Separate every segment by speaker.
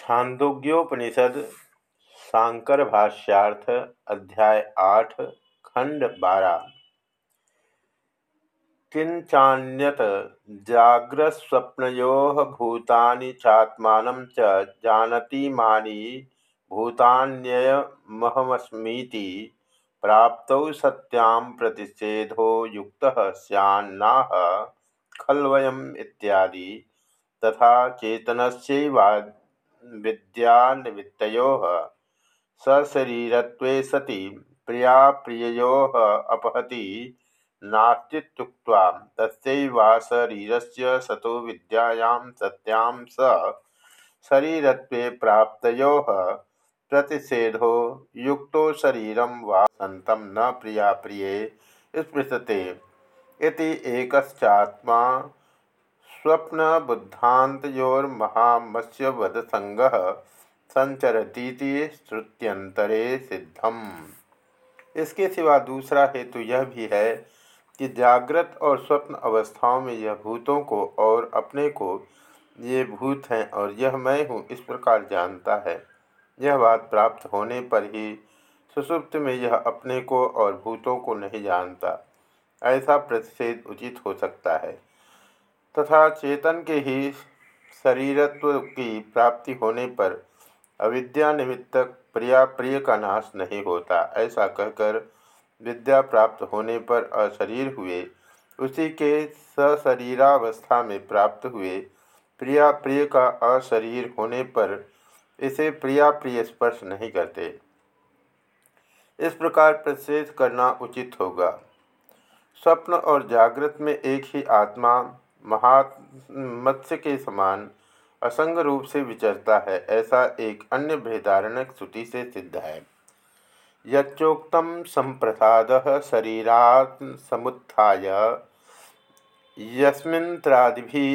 Speaker 1: छांदोग्योपनिषद शांकर भाष्यार्थ, अध्याय आठ, खंड बारह। किंचान्यत जाग्रस्वप्नो भूतानि चात्मा च जानती मानी भूतान्ययमहमस्मीति प्राप्त सत्यां प्रतिषेधो युक्त सन्नाह खलवयम इत्यादि। तथा चेतनस्यैवाद विद्यानिमित्तयोः सशरीरत्वे सति प्रियाप्रिययोः अपहति नास्तित्युक्त्वा तस्यैवाशरीरस्य सतो विद्यायां सत्यां स शरीरत्वे प्राप्तयोः प्रतिषेधो युक्तो शरीरं वा न प्रियाप्रिये स्पृशते इति एकश्चात्मा स्वप्न बुद्धान्तोर्महामत्स्यवध संचरती श्रुत्यंतरे सिद्धम। इसके सिवा दूसरा हेतु यह भी है कि जागृत और स्वप्न अवस्थाओं में यह भूतों को और अपने को ये भूत हैं और यह मैं हूँ इस प्रकार जानता है। यह बात प्राप्त होने पर ही सुसुप्त में यह अपने को और भूतों को नहीं जानता। ऐसा प्रतिषेध उचित हो सकता है। तथा चेतन के ही शरीरत्व की प्राप्ति होने पर अविद्या निमित्त प्रिया प्रिय का नाश नहीं होता। ऐसा कहकर विद्या प्राप्त होने पर अशरीर हुए, उसी के सशरीरावस्था में प्राप्त हुए प्रिया प्रिय का अशरीर होने पर इसे प्रिया प्रिय स्पर्श नहीं करते। इस प्रकार प्रतिषेध करना उचित होगा। स्वप्न और जागृत में एक ही आत्मा महामत्स्य के समान असंग रूप से विचरता है, ऐसा एक अन्य भेदारणक श्रुति से सिद्ध है। यच्चोक्तम संप्रसाद शरीरा समुत्थाय यस्मिन्त्रादिभि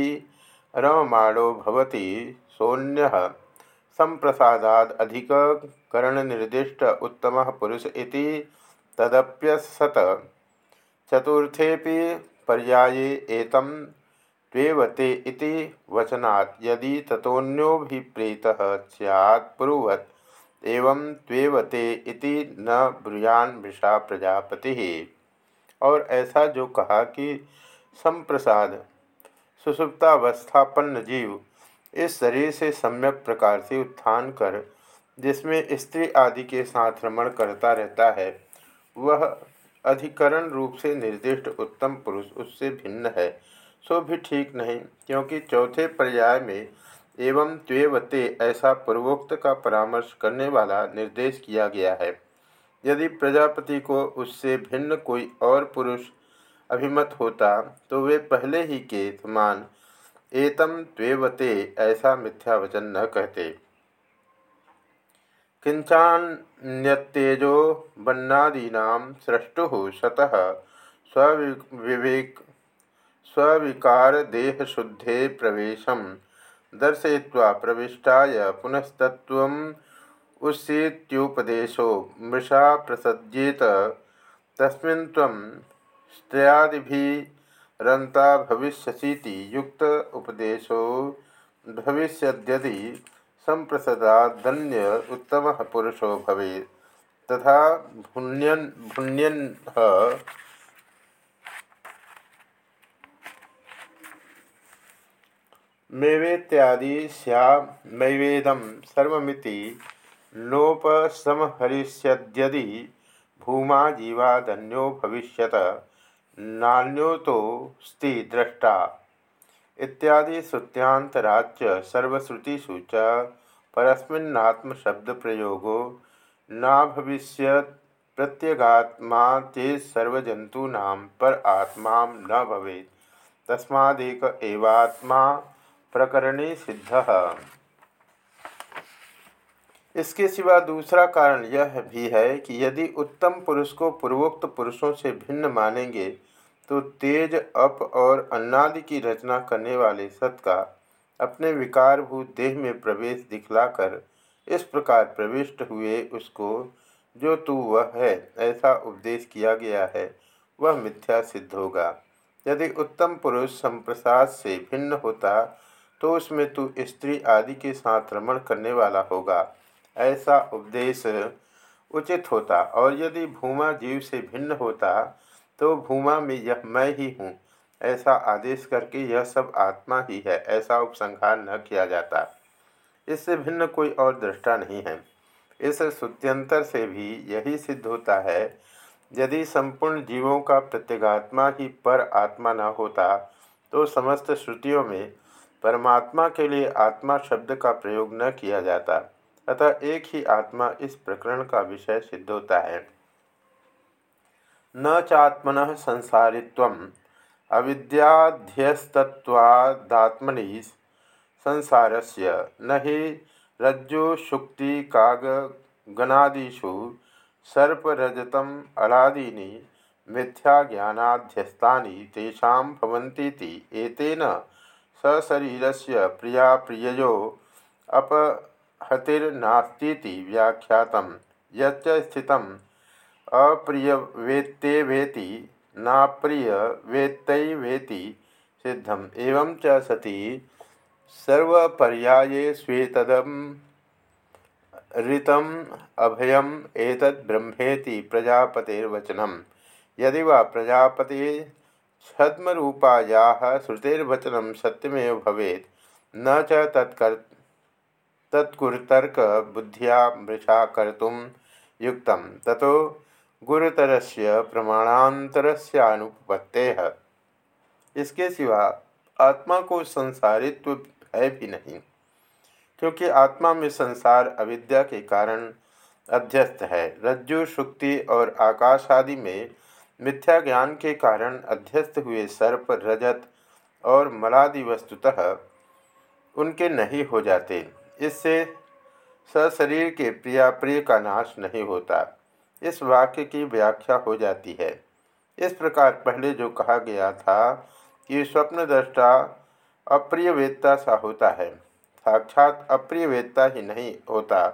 Speaker 1: रममाणो भवति सोन्य निर्दिष्ट उत्तम पुरुष इति तदप्यसत। चतुर्थेपि पर्याये एतम त्वेवते इति वचनात्, यदि ततोन्योभिप्रेतः स्यात् पूर्ववत् एवं त्वेवते इति न ब्रूयान मृषा प्रजापति। और ऐसा जो कहा कि संप्रसाद, सुसुप्तावस्थापन्न जीव, इस शरीर से सम्यक प्रकार से उत्थान कर, जिसमें स्त्री आदि के साथ रमण करता रहता है, वह अधिकरण रूप से निर्दिष्ट उत्तम पुरुष उससे भिन्न है। सो भी ठीक नहीं, क्योंकि चौथे पर्याय में एवं त्वेवते ऐसा पूर्वोक्त का परामर्श करने वाला निर्देश किया गया है। यदि प्रजापति को उससे भिन्न कोई और पुरुष अभिमत होता तो वे पहले ही के समान एतम त्वेवते ऐसा मिथ्या वचन न कहते। किंचान्यतेजो बन्नादीना सृष्टु सतः स्विवेक स्विकार देहशुद्धे प्रवेश। दर्शय्वा प्रविष्टाय पुनस्तत्व उस्सीत्युपदेशो मृषा प्रसज्येत। तस्मिन् भविष्यसीति युक्त उपदेशो। भविष्यद्यदि संप्रसदादन्य उत्तम पुरुषो भवेत्। तथा भुण्यन भुण्यन मेवेत्यादि सैवेदम सर्वमिति नोपसमहरिष्यद्यदि भूमा जीवादन्यो भविष्यत, नान्यो तो स्ति दृष्टा। इत्यादि श्रुत्यांतराच सर्वश्रुतिषु च परस्मिन्नात्मशब्दप्रयोगो न भविष्य प्रत्यगात्मा चेत सर्वजंतूना पर आत्मा न भवेत्। तस्मादेक एवात्मा प्रकरणी सिद्ध। इसके सिवा दूसरा कारण यह भी है कि यदि उत्तम पुरुष को पूर्वोक्त पुरुषों से भिन्न मानेंगे तो तेज, अप और अन्नादि की रचना करने वाले सत का अपने विकारभूत देह में प्रवेश दिखलाकर इस प्रकार प्रविष्ट हुए उसको, जो तू वह है, ऐसा उपदेश किया गया है, वह मिथ्या सिद्ध होगा। यदि उत्तम पुरुष संप्रसाद से भिन्न होता तो उसमें तू स्त्री आदि के साथ रमण करने वाला होगा। ऐसा उपदेश उचित होता और यदि भूमा जीव से भिन्न होता तो भूमा में यह मैं ही हूँ। ऐसा आदेश करके यह सब आत्मा ही है, ऐसा उपसंहार न किया जाता। इससे भिन्न कोई और दृष्टा नहीं है। इस श्रुत्यंतर से भी यही सिद्ध होता है, यदि संपूर्ण जीवों का प्रत्यगात्मा ही पर आत्मा न होता तो समस्त श्रुतियों में परमात्मा के लिए आत्मा शब्द का प्रयोग न किया जाता। अतः एक ही आत्मा इस प्रकरण का विषय सिद्ध होता है। न चात्मन संसारित्व अविद्याध्यस्तत्वादात्मनि संसार से न ही रज्जुशुक्ति कागनादिषु सर्परजतम अलादीनि मिथ्याज्ञानाध्यस्तानि तेषां भवन्तीति सशरीरस्य प्रिया प्रिययो अपहतिर्नास्तीति व्याख्यातं स्थितम् अप्रियवेत्तेवेति नाप्रियवेत्तैवेति सिद्धम्। एवं च सति सर्वपर्याये स्वेतदम ऋतम अभयम एतद् ब्रह्मेति प्रजापतिर्वचनम। यदि वा प्रजापति छद्मरूपायाः श्रुतिर्वचनं सत्यमेव भवेत्। न च तत्कर तत्कुर्तर्क बुद्धिया मृषा कर्तुं युक्तं। ततो गुरुतरस्य प्रमाणांतरस्यानुपत्तेः इसके सिवा आत्मा को संसारित्व है भी नहीं, क्योंकि आत्मा में संसार अविद्या के कारण अध्यस्त है। रज्जु, शुक्ति और आकाश आदि में मिथ्या ज्ञान के कारण अध्यस्त हुए सर्प, रजत और मलादि वस्तुतः उनके नहीं हो जाते। इससे सशरीर के प्रिया प्रिय का नाश नहीं होता। इस वाक्य की व्याख्या हो जाती है। इस प्रकार पहले जो कहा गया था कि स्वप्न दृष्टा अप्रिय वेदता सा होता है, साक्षात अप्रिय वेदता ही नहीं होता,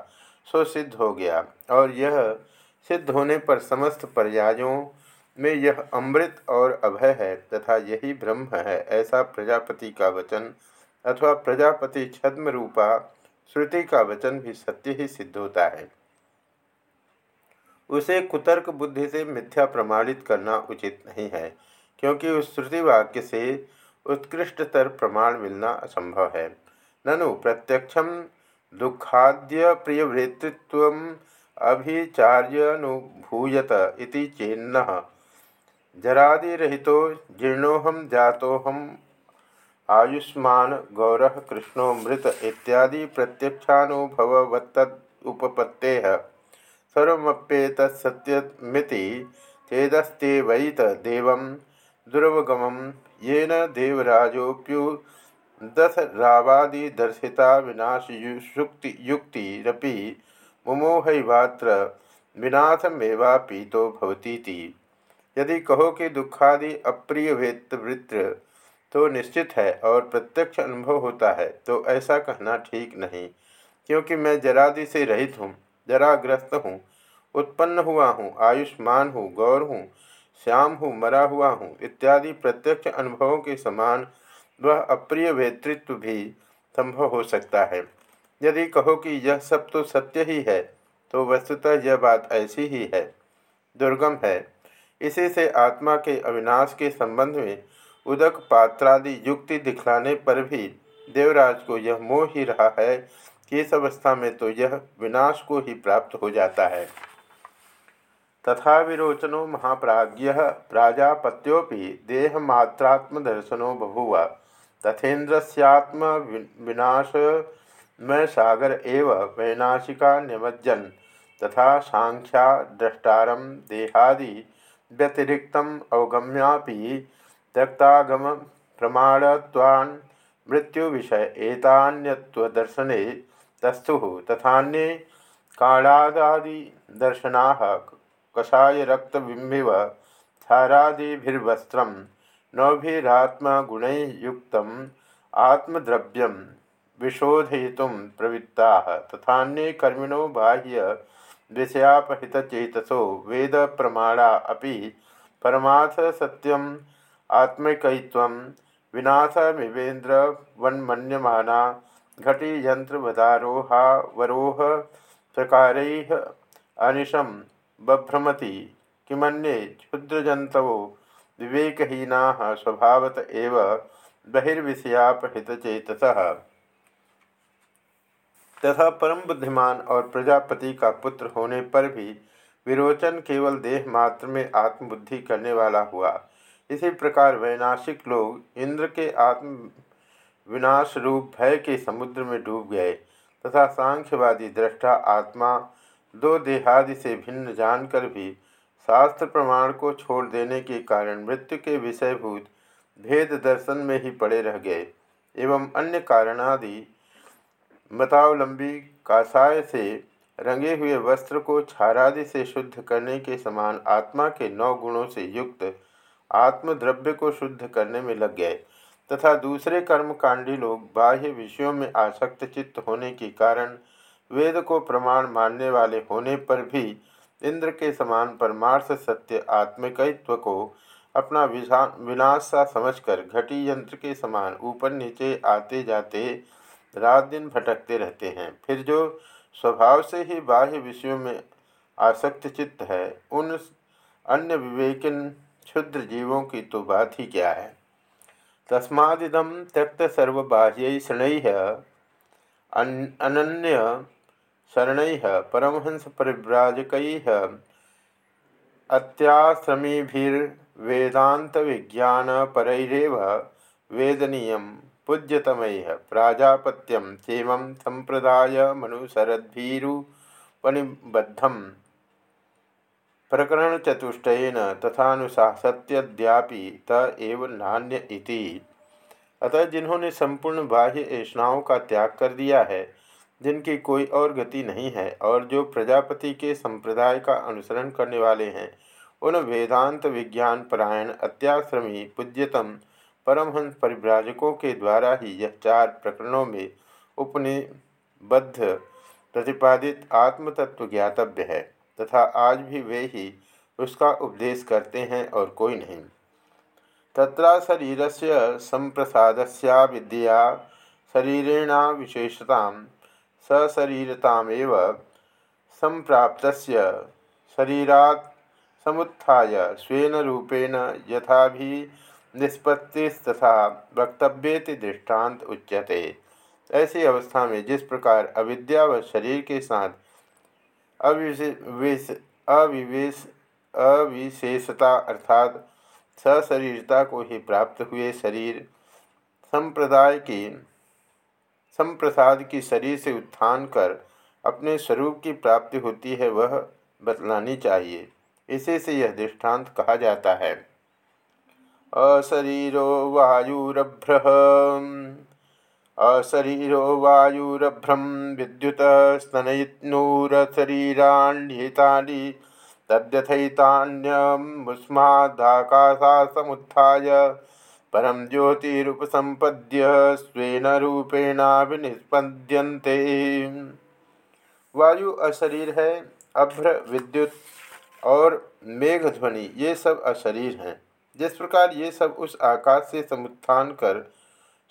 Speaker 1: सो सिद्ध हो गया। और यह सिद्ध होने पर समस्त पर्यायों में यह अमृत और अभय है तथा यही ब्रह्म है, ऐसा प्रजापति का वचन अथवा प्रजापति छद्म रूपा श्रुति का वचन भी सत्य ही सिद्ध होता है। उसे कुतर्क बुद्धि से मिथ्या प्रमाणित करना उचित नहीं है, क्योंकि उस श्रुति वाक्य से उत्कृष्टतर प्रमाण मिलना असंभव है। ननु प्रत्यक्षम दुखाद्य प्रियवृत्तित्व अभिचार्यनुभूयत चेन्न जरादिरहितो जीर्णोहम जातोहम आयुष्मान गौर कृष्णो मृत इत्यादि प्रत्यक्षानुभवत्तुपत्ते सर्वप्येतत्सत्यमिति चेदस्ते वैत देवं दुर्वगम येन देवराजोप्यु दशरावादिदर्शिता विनाशयुक्ति युक्तिरपि मुमोहैवात्र विनाशमेवापीतो भवतीति। यदि कहो कि दुखादि अप्रिय वृत्त तो निश्चित है और प्रत्यक्ष अनुभव होता है तो ऐसा कहना ठीक नहीं। क्योंकि मैं जरादि से रहित हूँ, जराग्रस्त हूँ, उत्पन्न हुआ हूँ, आयुष्मान हूँ, गौर हूँ, श्याम हूँ, मरा हुआ हूँ, इत्यादि प्रत्यक्ष अनुभवों के समान वह अप्रिय वेतृत्व भी संभव हो सकता है। यदि कहो कि यह सब तो सत्य ही है तो वस्तुतः यह बात ऐसी ही है, दुर्गम है। इसी से आत्मा के अविनाश के संबंध में उदक पात्रादि युक्ति दिखलाने पर भी देवराज को यह मोह ही रहा है कि इस अवस्था में तो यह विनाश को ही प्राप्त हो जाता है। तथा विरोचनो महाप्राज्य प्राजापत्योपि देहमात्रात्मदर्शनो बभूव। तथेन्द्रस्यात्म विनाश में सागर एव वैनाशिका निमज्जन। तथा सांख्या द्रष्टारम देहादि व्यतिरिक्त अवगम्यापि त्यक्तागम प्रमाणत्वान् मृत्यु विषय एतान्यत्वदर्शने तस्थु तथान्ये कषाय रक्तबिंबिव क्षारादिभिर्वस्त्र नौभिरात्मगुणयुक्त आत्मद्रव्यम विशोधयितुं प्रवृत्ता तथान्ये कर्मिणो बाह्य विषयापहितचेतसो वेद प्रमाणा अपि परमार्थ सत्यम आत्मिकत्व विनाशमिवेन्द्र वन्मन्यमाना घटी यंत्रवदारोहावरोह प्रकार अनिशम बभ्रमति। किमन्ये क्षुद्रजंतवो विवेकहीना स्वभावत एव तथा परम बुद्धिमान और प्रजापति का पुत्र होने पर भी विरोचन केवल देह मात्र में आत्मबुद्धि करने वाला हुआ। इसी प्रकार वैनाशिक लोग इंद्र के आत्म विनाश रूप भय के समुद्र में डूब गए तथा सांख्यवादी दृष्टा आत्मा दो देहादि से भिन्न जानकर भी शास्त्र प्रमाण को छोड़ देने के कारण मृत्यु के विषयभूत भेद दर्शन में ही पड़े रह गए एवं अन्य कारणादि मतावलंबी कासाय से रंगे हुए वस्त्र को क्षारादि से शुद्ध करने के समान आत्मा के नौ गुणों से युक्त आत्मद्रव्य को शुद्ध करने में लग गए। तथा दूसरे कर्मकांडी लोग बाह्य विषयों में आसक्त चित्त होने के कारण वेद को प्रमाण मानने वाले होने पर भी इंद्र के समान परमार्थ सत्य आत्मिकत्व को अपना विशा विनाश सा समझकर घटी यंत्र के समान ऊपर नीचे आते जाते रात दिन भटकते रहते हैं। फिर जो स्वभाव से ही बाह्य विषयों में आसक्त चित्त है, उन अन्य विवेकिन क्षुद्र जीवों की तो बात ही क्या है? तस्मादिदम त्यक्त सर्वबाह्य शरण अनन्य शरण, परमहंस परिव्राजक अत्याश्रमीभिर्वेदांत विज्ञान परैरेव वेदनीय पूज्यतमैः प्राजापत्यं क्षेमं सम्प्रदायमनुसरद्भिरुपनिबद्धं प्रकरणचतुष्टयेन तथानुशासत्यद्यापि त एव नान्य इति। अतः जिन्होंने संपूर्ण बाह्य ऐषणाओं का त्याग कर दिया है, जिनकी कोई और गति नहीं है, और जो प्रजापति के संप्रदाय का अनुसरण करने वाले हैं, उन वेदांत विज्ञान परायण अत्याश्रमी पूज्यतम परमहंस परिव्राजकों के द्वारा ही यह चार प्रकरणों में उपनिबद्ध, प्रतिपादित, आत्मतत्व ज्ञातव्य है, तथा आज भी वे ही उसका उपदेश करते हैं और कोई नहीं। तथा शरीर से संप्रसाद विद्या शरीरेण विशेषता सशरीरतामेव संप्राप्त शरीरा समुत्थाय स्वेन रूपेण यथा भी निष्पत्तिस्तथा वक्तव्येति दृष्टांत उच्यते। ऐसी अवस्था में जिस प्रकार अविद्या व शरीर के साथ अविवेश अविवेश अविशेषता अर्थात सशरीरता को ही प्राप्त हुए शरीर संप्रदाय की, संप्रसाद की शरीर से उत्थान कर अपने स्वरूप की प्राप्ति होती है, वह बतलानी चाहिए। इसी से यह दृष्टांत कहा जाता है। अशरीरो वायुरभ्र अशरीरो विद्युत स्तनूरशरीराण्येतानि तद्यथैतान्यमुस्मादाकाशा समुत्थाय परम ज्योतिरुपसंपद्य स्वेन रूपेणाभिनिष्पद्यन्ते वायु अशरीर है, अभ्र विद्युत और मेघ ध्वनि ये सब अशरीर हैं। जिस प्रकार ये सब उस आकाश से समुत्थान कर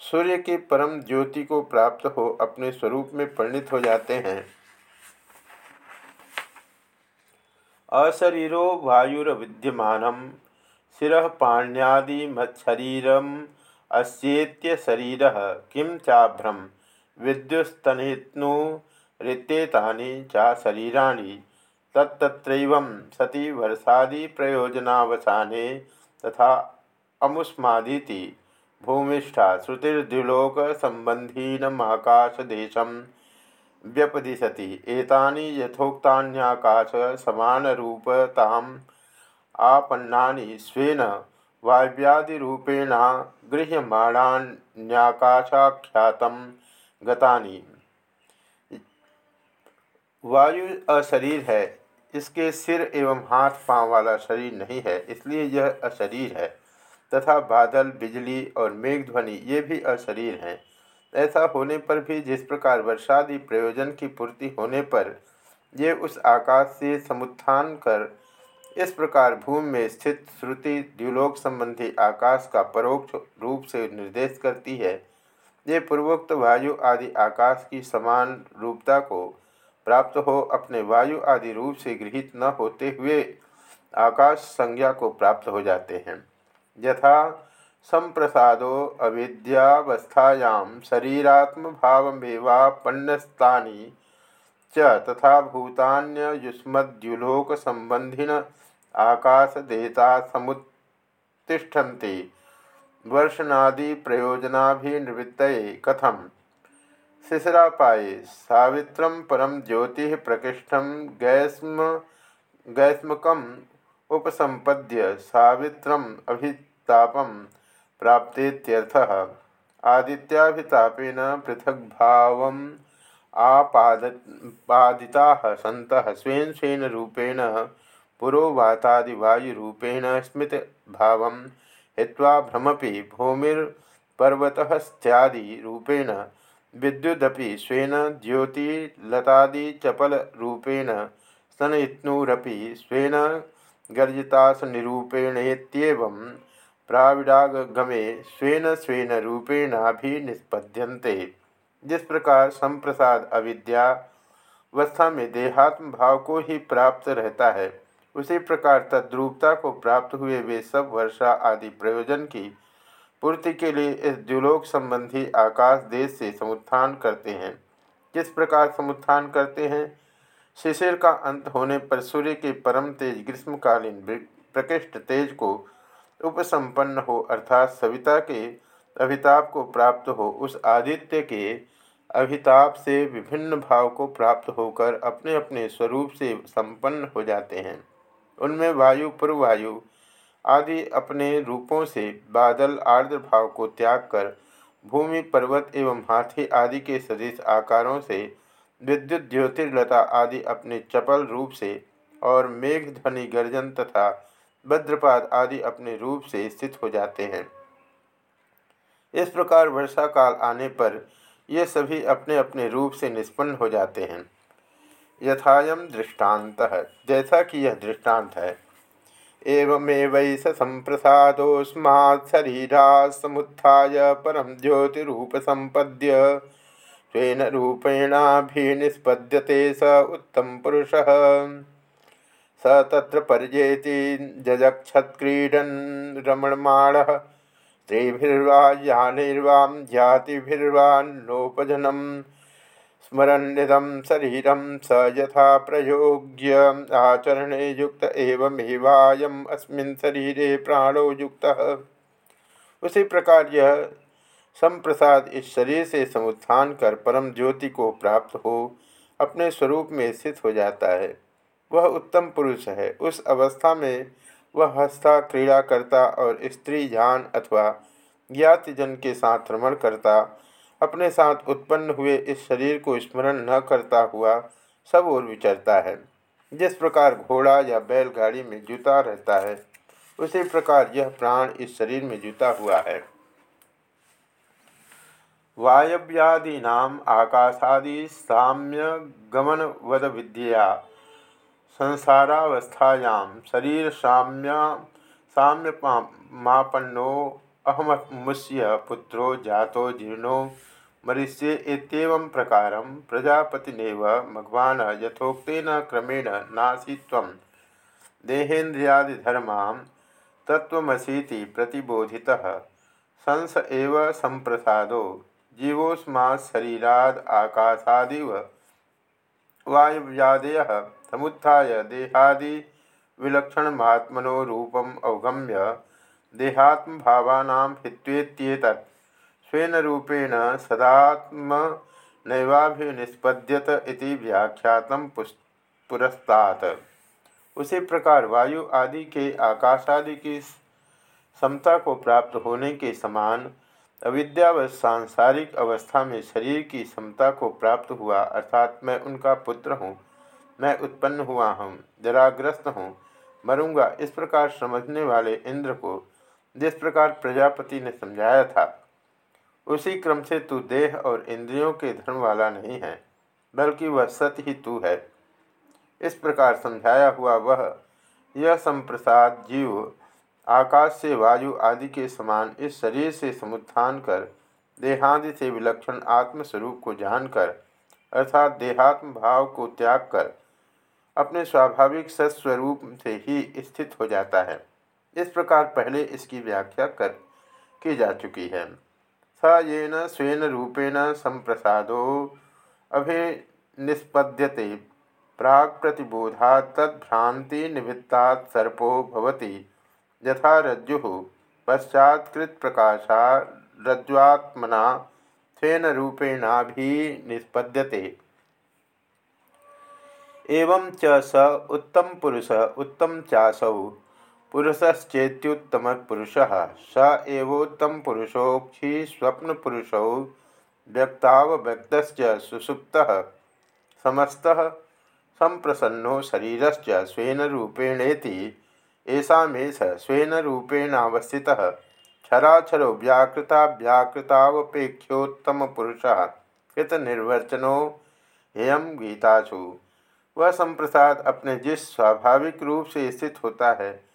Speaker 1: सूर्य के परम ज्योति को प्राप्त हो, अपने स्वरूप में परिणित हो जाते हैं। अशरीरो वायुर्विद्यमान शिव पाण्यादिमत्शरीरम अस्ेत्य शरीर किं चाभ्रम विद्युस्तनिनु ऋतेतानि चा शरीरा तत्तत्रैव सति वर्षादि प्रयोजनावसाने तथा अमुष्मादीति भूमिष्ठा श्रुतिर्द्युलोक संबंधीनमाकाशदेशम व्यपदिशति। एतानि यथोक्तान्याकाश समानरूपताम् आपन्नानि। स्वेन वाव्यादिरूपेण गृह्यमाणान्याकाशाख्यातं गतानि। वायु अशरीर है। इसके सिर एवं हाथ पाँव वाला शरीर नहीं है, इसलिए यह अशरीर है। तथा बादल, बिजली और मेघ ध्वनि ये भी अशरीर हैं। ऐसा होने पर भी जिस प्रकार वर्षादि प्रयोजन की पूर्ति होने पर ये उस आकाश से समुत्थान कर इस प्रकार भूमि में स्थित श्रुति द्युलोक संबंधी आकाश का परोक्ष रूप से निर्देश करती है। ये पूर्वोक्त वायु आदि आकाश की समान रूपता को प्राप्त हो, अपने वायु आदि रूप से गृहित न होते हुए आकाश संज्ञा को प्राप्त हो जाते हैं। यथा संप्रसादो अविद्यावस्थायां शरीरात्म भावमेवापन्नस्तानि च तथा भूतान्युष्मद्युलोक संबंधिन आकाशदेता समुत्तिष्ठन्ति। वर्षनादि प्रयोजनाभिनिवृत्त कथम शिशिरापाये सावित्रम परम ज्योति प्रकृष्ट गैस्म, गैस्मकम उपसंपद्य सावित्रम अभितापम प्राप्तेत्यर्थः। आदित्याभितापेन पृथग्भावम् आपादिताः सन्तः स्वेन स्वेन रूपेण पुरोवातादिवायुरूपेण स्मृतभावं हित्वा भ्रमपि भूमिर्पर्वतश्चादिरूपेण विद्युदपि स्वेन द्योतिलतादिचपलरूपेण सनयित्नुरपि स्वेन गर्जितासनिरूपेणेत्येवं प्राविडागमे स्वेन स्वेन रूपेणाभिनिष्पद्यन्ते। जिस प्रकार संप्रसाद अविद्या अविद्यावस्था में देहात्म भाव को ही प्राप्त रहता है, उसी प्रकार तद्रूपता को प्राप्त हुए वे सब वर्षा आदि प्रयोजन की पूर्ति के लिए इस द्युलोक संबंधी आकाश देश से समुत्थान करते हैं। किस प्रकार समुत्थान करते हैं? शिशिर का अंत होने पर सूर्य के परम तेज ग्रीष्मकालीन प्रकृष्ट तेज को उपसंपन्न हो अर्थात सविता के अभिताप को प्राप्त हो, उस आदित्य के अभिताप से विभिन्न भाव को प्राप्त होकर अपने अपने स्वरूप से संपन्न हो जाते हैं। उनमें वायु पूर्ववायु आदि अपने रूपों से बादल, आर्द्र भाव को त्याग कर, भूमि, पर्वत एवं हाथी आदि के सदृश आकारों से विद्युत ज्योतिर्लता आदि अपने चपल रूप से और मेघ ध्वनि गर्जन तथा भद्रपाद आदि अपने रूप से स्थित हो जाते हैं। इस प्रकार वर्षा काल आने पर ये सभी अपने अपने रूप से निष्पन्न हो जाते हैं। यथायम दृष्टांत, जैसा कि यह दृष्टांत है एवमेवैस संप्रसादोस्मा शरीरा समुत्थाय परम ज्योतिरूप संपद्य स्वेन रूपेणाभिनिष्पद्यते स उत्तम पुरुष स तत्र पर्येति जजक्षत्क्रीडन् रमणमाणः। स्त्रीभिर्वा यानिर्वां जातिभिर्वान्नोपजनं स्मरन्निदं शरीरं स यथा प्रयोग्य आचरणे युक्त एवमेवायम् अस्मिन् शरीरे प्राणो युक्त। उसी प्रकार यह संप्रसाद इस शरीर से समुत्थान कर परम ज्योति को प्राप्त हो, अपने स्वरूप में स्थित हो जाता है। वह उत्तम पुरुष है। उस अवस्था में वह हंसता, क्रीड़ा करता और स्त्री ध्यान अथवा ज्ञातिजन के साथ भ्रमण करता अपने साथ उत्पन्न हुए इस शरीर को स्मरण न करता हुआ सब और विचरता है। जिस प्रकार घोड़ा या बैलगाड़ी में जुता रहता है, उसी प्रकार यह प्राण इस शरीर में जुता हुआ है। वायव्यादीना आकाशादि साम्य गमन वद विद्या संसारावस्थायां शरीर साम्य साम्य मापन्नो अहममुष्य पुत्रो जातो जीर्णो मरीष्ये प्रकार प्रजापतिनेव भगवान् यथोक्तेन क्रमेण नासीत्वं देहेन्द्रियादिधर्मां तत्त्वमसीति प्रतिबोधितः। संस एव संप्रसादो जीवोस्मा शरीराद आकाशादिव। वायव्यादय समुत्थाय देहादि विलक्षणमात्मनो रूपम अवगम्य देहात्म भावानां हित्वेत्येतत्। स्वेन रूपेण सदात्म नैवाभिनिष्पद्यत इति व्याख्यातम पुरस्तात। उसी प्रकार वायु आदि के आकाशादि की समता को प्राप्त होने के समान अविद्या व सांसारिक अवस्था में शरीर की समता को प्राप्त हुआ, अर्थात मैं उनका पुत्र हूँ, मैं उत्पन्न हुआ हूँ, जराग्रस्त हूँ, मरूँगा। इस प्रकार समझने वाले इंद्र को जिस प्रकार प्रजापति ने समझाया था, उसी क्रम से तू देह और इंद्रियों के धर्म वाला नहीं है, बल्कि वह सत्य ही तू है। इस प्रकार समझाया हुआ वह, यह संप्रसाद जीव, आकाश से वायु आदि के समान इस शरीर से समुत्थान कर, देहादि से विलक्षण आत्मस्वरूप को जानकर, अर्थात देहात्म भाव को त्याग कर, अपने स्वाभाविक सत्स्वरूप से ही स्थित हो जाता है। इस प्रकार पहले इसकी व्याख्या कर, की जा चुकी है। स येन स्वेन रूपेण संप्रसादो अभिनिष्पद्यते प्राग प्रतिबोधा तद्भ्रांति निवृत्ता सर्पो भवति, यथा रज्जु पश्चात्कृत प्रकाशा रज्ज्वात्मना स्वेन रूपेणाभिनिष्पद्यते एवं च स उत्तम पुरुष, उत्तम चासौ पुरुषश्चेत्युत्तम पुरुष। स एवोत्तम पुरुषोक्षी स्वप्न पुरुषौ सुसुप्त। समस्त संप्रसन्नो शरीरश्च स्वेन रूपेणेति। ऐसामेष स्वेन रूपेणावस्थितः। क्षराक्षरो व्याकृता कृत निर्वचनो हेयम गीतासु। वह संप्रसाद अपने जिस स्वाभाविक रूप से स्थित होता है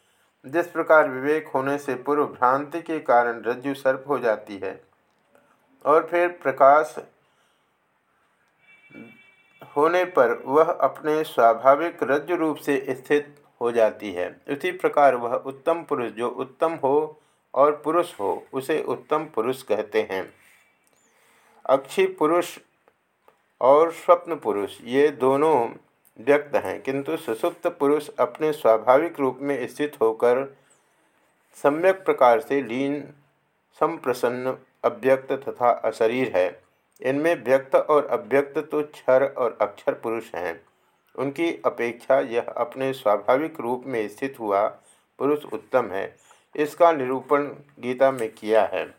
Speaker 1: जिस प्रकार विवेक होने से पूर्व भ्रांति के कारण रज्जु सर्प हो जाती है और फिर प्रकाश होने पर वह अपने स्वाभाविक रज्जु रूप से स्थित हो जाती है। उसी प्रकार वह उत्तम पुरुष जो उत्तम हो और पुरुष हो, उसे उत्तम पुरुष कहते हैं। अक्षी पुरुष और स्वप्न पुरुष, ये दोनों व्यक्त हैं। किंतु सुसुप्त पुरुष अपने स्वाभाविक रूप में स्थित होकर सम्यक प्रकार से लीन, संप्रसन्न, अव्यक्त तथा अशरीर है। इनमें व्यक्त और अव्यक्त तो क्षर और अक्षर पुरुष हैं। उनकी अपेक्षा यह अपने स्वाभाविक रूप में स्थित हुआ पुरुष उत्तम है। इसका निरूपण गीता में किया है।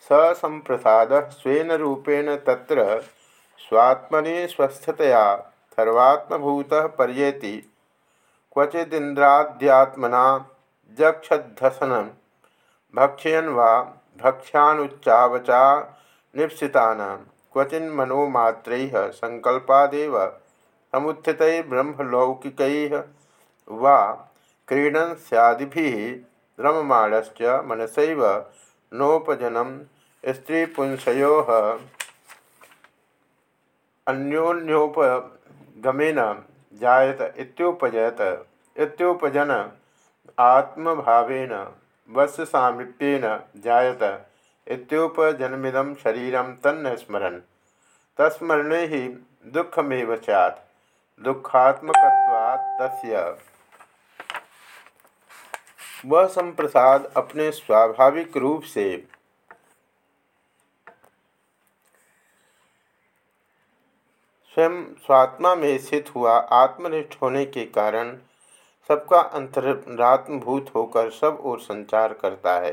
Speaker 1: स संप्रसाद स्वेन रूपेण तत्र स्वात्मनि स्वस्थतया सर्वात्मभूत पर्येति क्वचिदिंद्राद्यात्मना जक्षधसन भक्षयन वा भक्ष्यानुच्चावचा निप्सितान क्वचिन्मनोमात्र संकल्पादेव समुत्थित ब्रह्मलौकिक क्रीडन सदिभिः रममाणश्च मनसैव नोपजनम स्त्रीपुंसयो अन्योन्योपगमेन जायत इत्युपजयत, इत्युपजन आत्मभावेन वश सामीप्येन जायत, इत्युपजन्मिदं शरीरं तन्न स्मरन् तस्मरणे ही दुःखमेव स्यात्। दुःखात्मकत्वात् तस्य। वह संप्रसाद अपने स्वाभाविक रूप से स्वयं स्वात्मा में स्थित हुआ आत्मनिष्ठ होने के कारण सबका अंतरात्मभूत होकर सब ओर संचार करता है।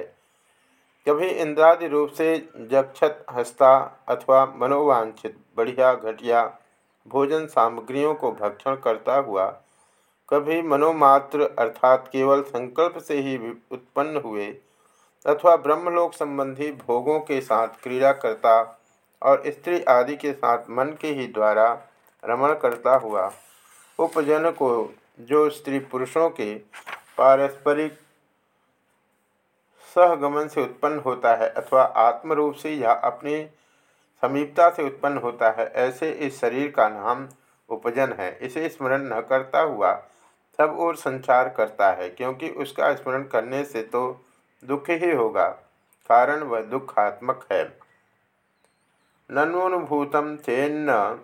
Speaker 1: कभी इंद्रादि रूप से जक्षत हस्ता अथवा मनोवांछित बढ़िया घटिया भोजन सामग्रियों को भक्षण करता हुआ, कभी मनोमात्र अर्थात केवल संकल्प से ही उत्पन्न हुए अथवा ब्रह्मलोक संबंधी भोगों के साथ क्रीड़ा करता और स्त्री आदि के साथ मन के ही द्वारा रमण करता हुआ, उपजन को जो स्त्री पुरुषों के पारस्परिक सहगमन से उत्पन्न होता है अथवा आत्मरूप से या अपनी समीपता से उत्पन्न होता है, ऐसे इस शरीर का नाम उपजन है। इसे स्मरण न करता हुआ सब और संचार करता है, क्योंकि उसका स्मरण करने से तो दुख ही होगा, कारण वह दुखात्मक है। नन्वनुभूत चेन्न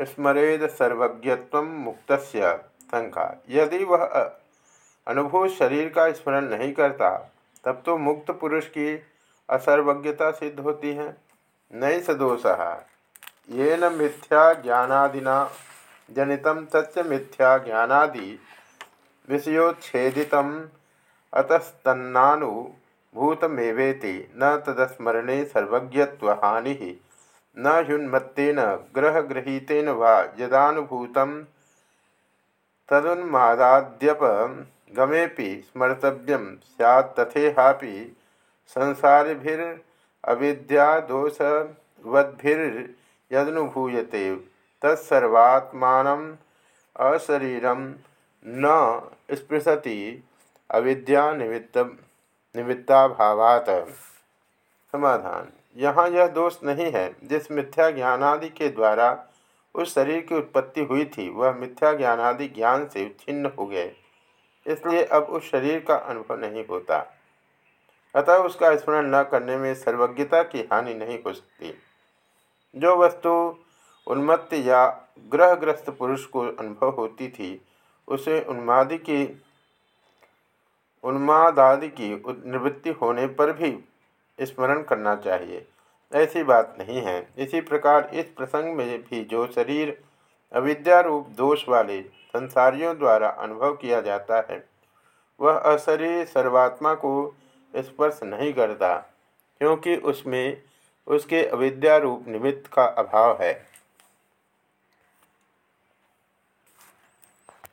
Speaker 1: स्मरेद सर्वज्ञत्व मुक्त शंका यदि वह अनुभूत शरीर का स्मरण नहीं करता, तब तो मुक्त पुरुष की असर्वज्ञता सिद्ध होती है। नई सदोष ये न मिथ्या ज्ञानादिना जनित तच्च मिथ्या ज्ञानादि विषयोच्छेदित अतस्तन्नानुभूतमेवेति। न तदस्मरणे सर्वज्ञत्वहानि न ह्युन्मत्तेन ग्रहगृहीतेन वा यदानुभूतं तदुन्मादाद्यपगमेऽपि स्मर्तव्यं स्यात् तथेहापि संसारिभिरविद्यादोषवद्भिर्यदनुभूयते। तत्सर्वात्मानम् अशरीरं न स्पृशति अविद्या निमित्त निमित्ताभावात। समाधान। यहाँ यह दोष नहीं है। जिस मिथ्या ज्ञानादि के द्वारा उस शरीर की उत्पत्ति हुई थी, वह मिथ्या ज्ञानादि ज्ञान से छिन्न हो गए। इसलिए अब उस शरीर का अनुभव नहीं होता। अतः उसका स्मरण न करने में सर्वज्ञता की हानि नहीं हो सकती। जो वस्तु उन्मत्त या ग्रहग्रस्त पुरुष को अनुभव होती थी, उसे उन्मादि की, उन्मादादि की निवृत्ति होने पर भी स्मरण करना चाहिए। ऐसी बात नहीं है। इसी प्रकार इस प्रसंग में भी जो शरीर अविद्यारूप दोष वाले संसारियों द्वारा अनुभव किया जाता है, वह अशरीर सर्वात्मा को स्पर्श नहीं करता, क्योंकि उसमें उसके अविद्यारूप निमित्त का अभाव है।